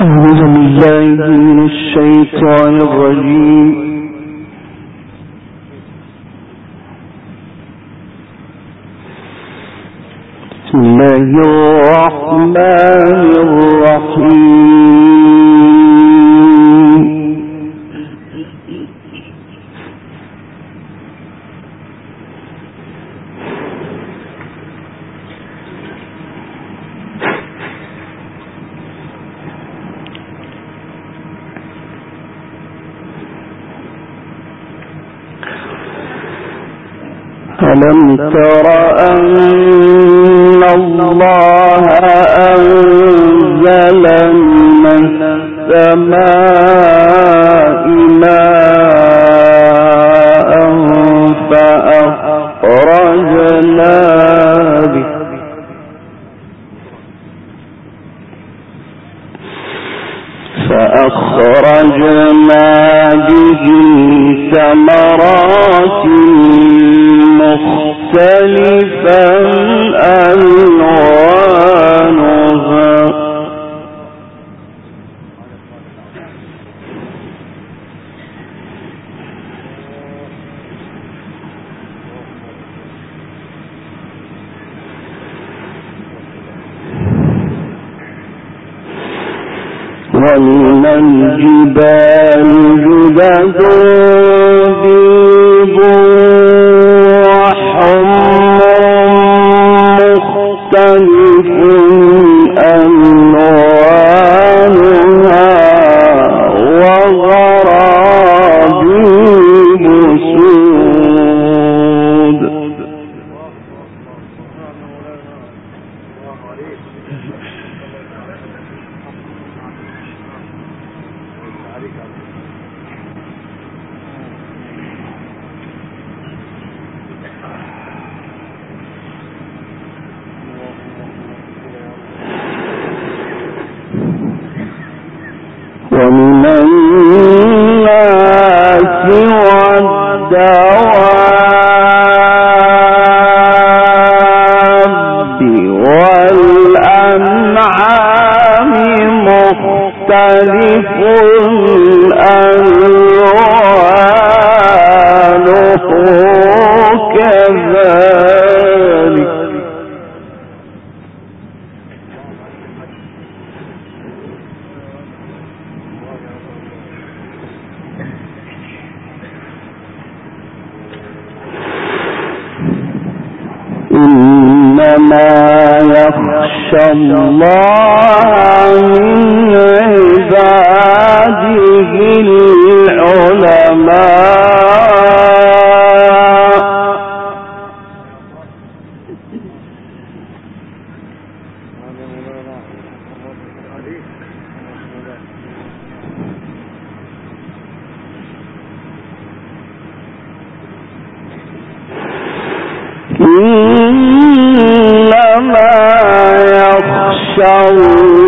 أعوذ بالله من الشيطان الرجيم. بسم الله الرحمن تر أن الله أنزل من السماء ماء فأخرجنا به. فأخرجنا به ثمرات مختلفا 下午。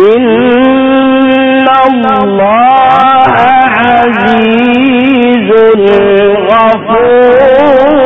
إن الله عزيز غفور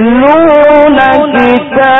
يتلون كتاب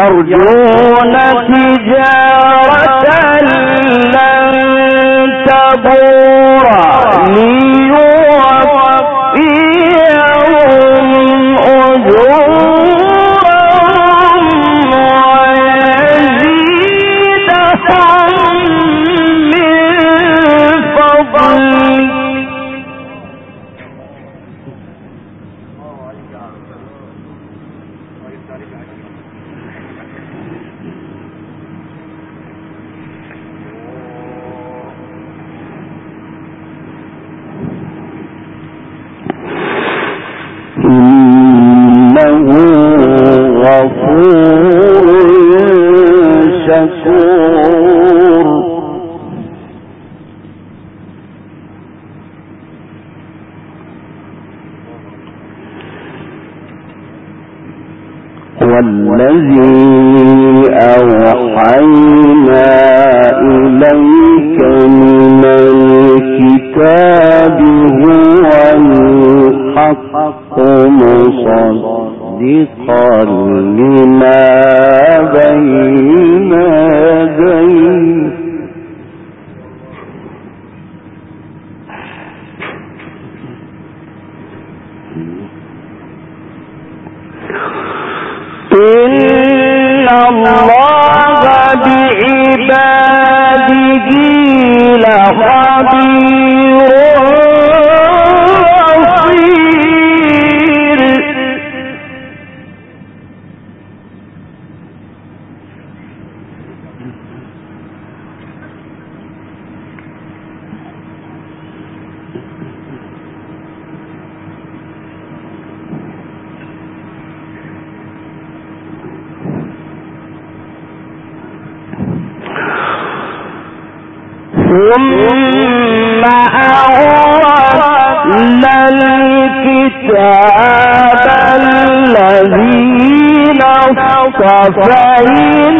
يرجون تجارة لن تبور. الذين صفينا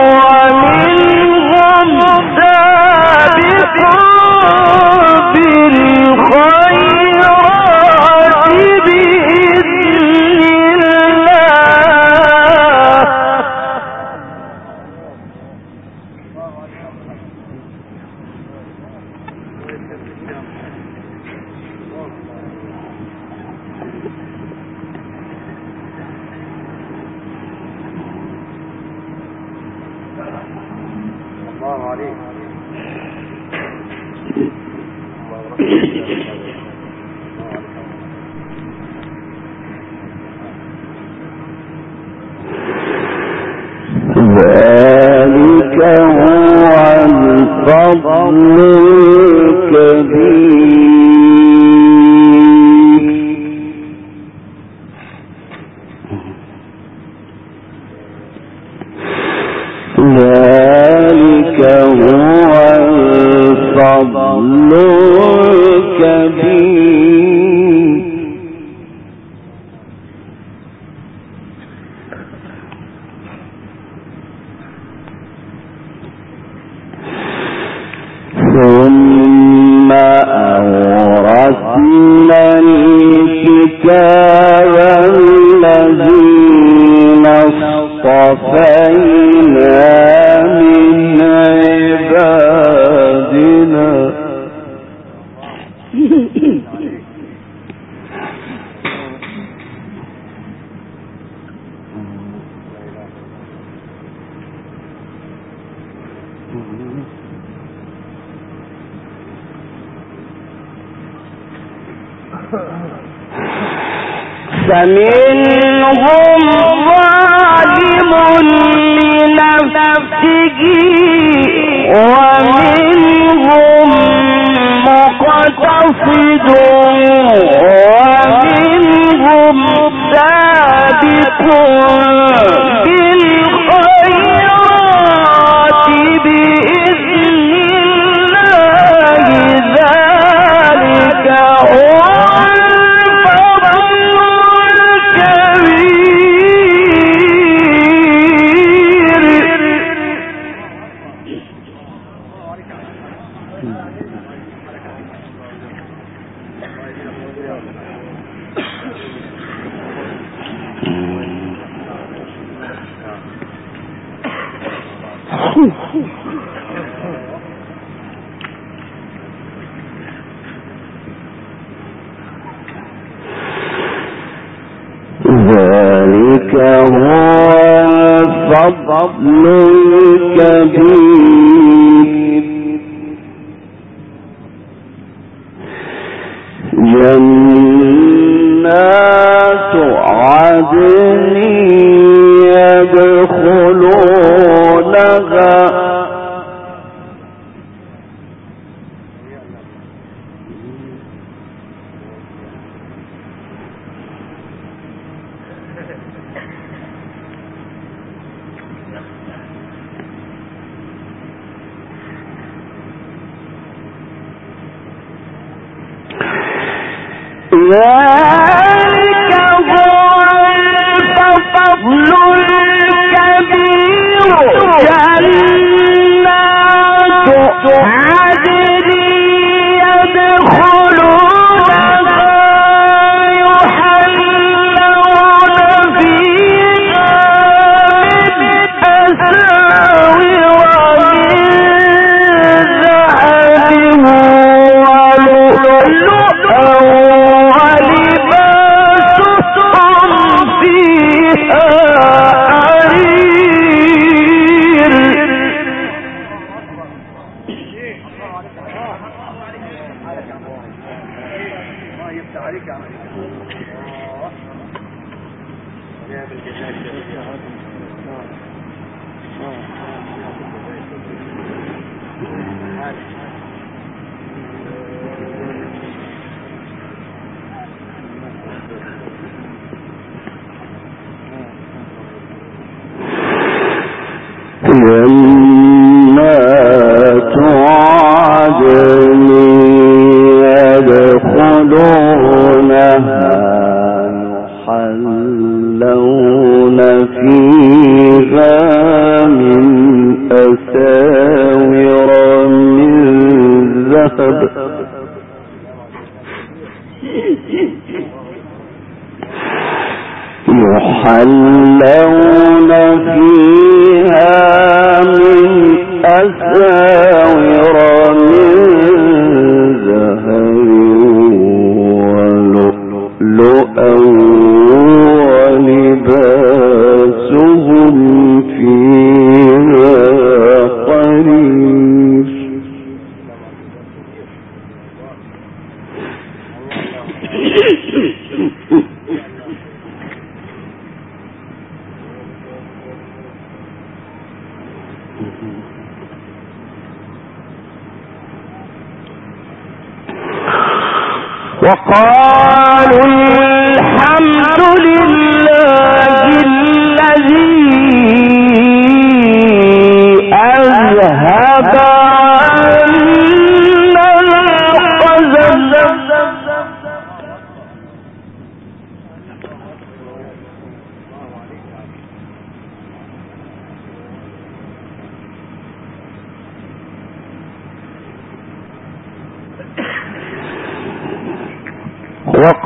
ذلك هو الفضل الكبير. ظالم Yeah. وقالوا الحمد لله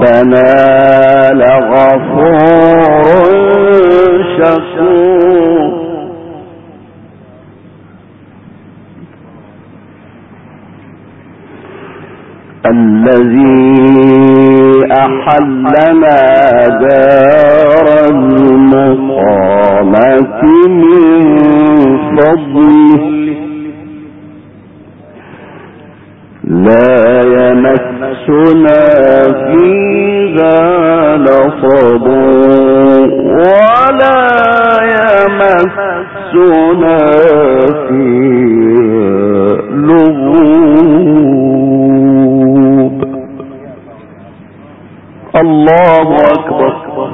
ربنا لغفور شكور. الذي أحلنا دار المقامة من فضله. لا مسنا فيها لصب ولا يمسنا فيها لغوب. الله أكبر.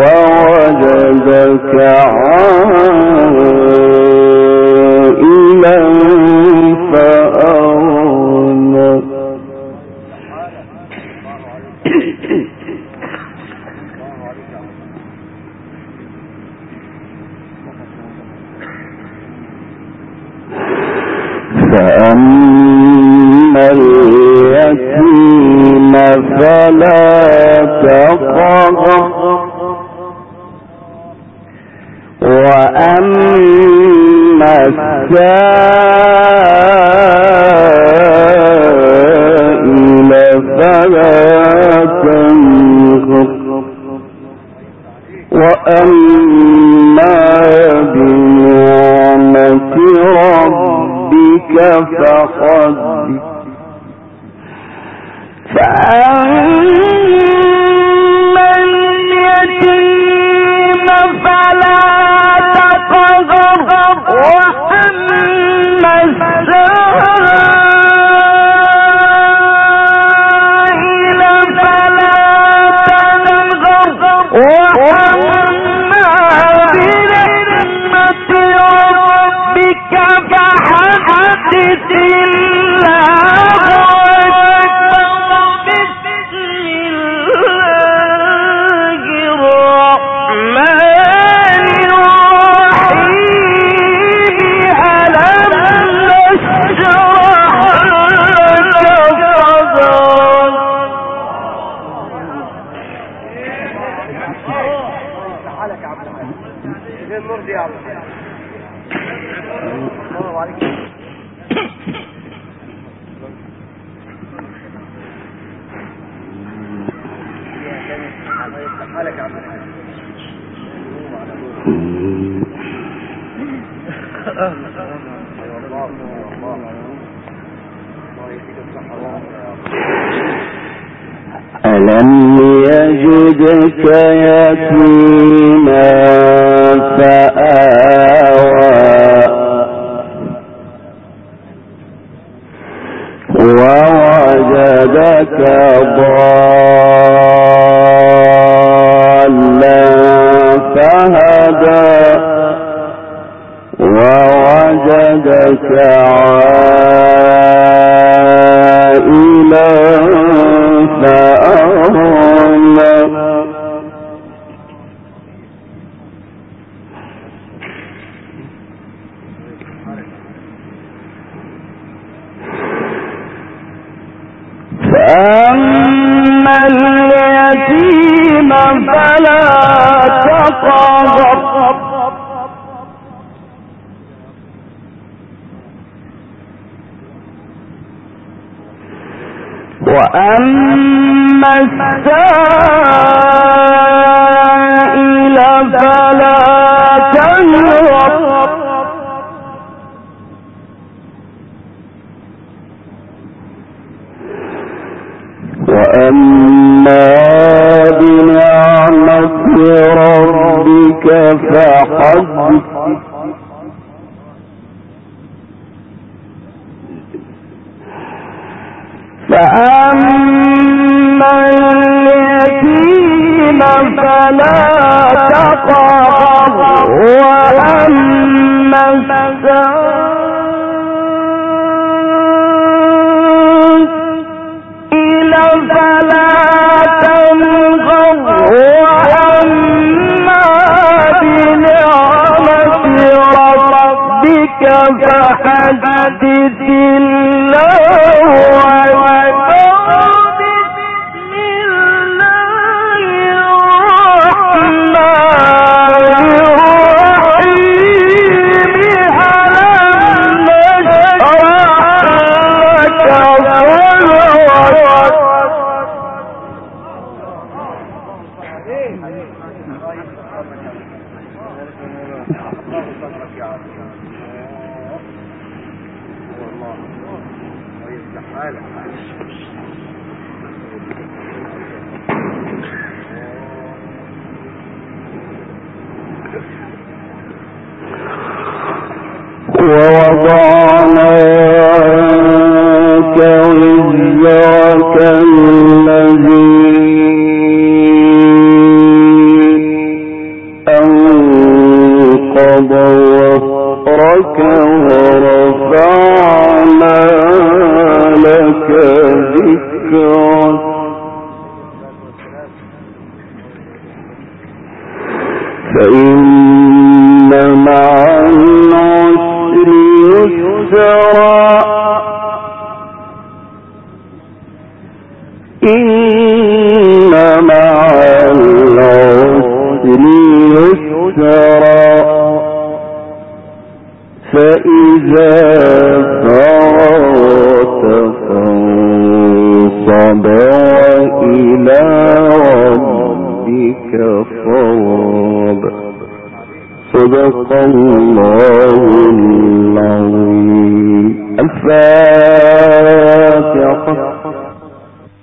ووجدك ألم يجدك ربك فحدث فأما اليتيم فلا تقهر وأما السائل فحدث الله صدق الله